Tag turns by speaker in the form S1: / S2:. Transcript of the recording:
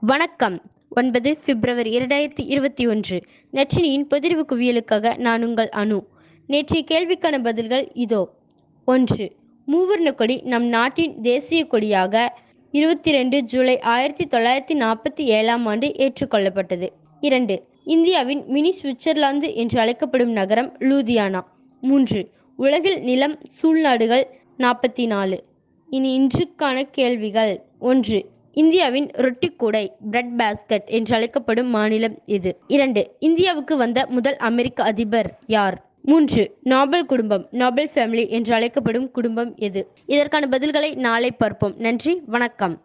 S1: வணக்கம். ஒன்பது பிப்ரவரி இரண்டாயிரத்தி இருபத்தி ஒன்று. நச்சினியின் பொதிர்வு குவியலுக்காக நான் உங்கள் அணு நேற்றைய கேள்விக்கான பதில்கள் இதோ. ஒன்று. மூவர்ண கொடி நம் நாட்டின் தேசிய கொடியாக இருபத்தி ரெண்டு ஜூலை ஆயிரத்தி தொள்ளாயிரத்தி நாற்பத்தி ஏழாம் ஆண்டு ஏற்றுக்கொள்ளப்பட்டது. இரண்டு. இந்தியாவின் மினி சுவிட்சர்லாந்து என்று அழைக்கப்படும் நகரம் லூதியானா. மூன்று. உலகில் நிலம் சூழ்நாடுகள் நாற்பத்தி நாலு. இனி இன்றுக்கான கேள்விகள். ஒன்று. இந்தியாவின் ரொட்டி கூடை பிரெட் பாஸ்கட் என்று அழைக்கப்படும் மாநிலம் இது. இரண்டு இந்தியாவுக்கு வந்த முதல் அமெரிக்க அதிபர் யார்? மூன்று நாபல் குடும்பம் நாபல் ஃபேமிலி என்று அழைக்கப்படும் குடும்பம் எது? இதற்கான பதில்களை நாளை பார்ப்போம். நன்றி வணக்கம்.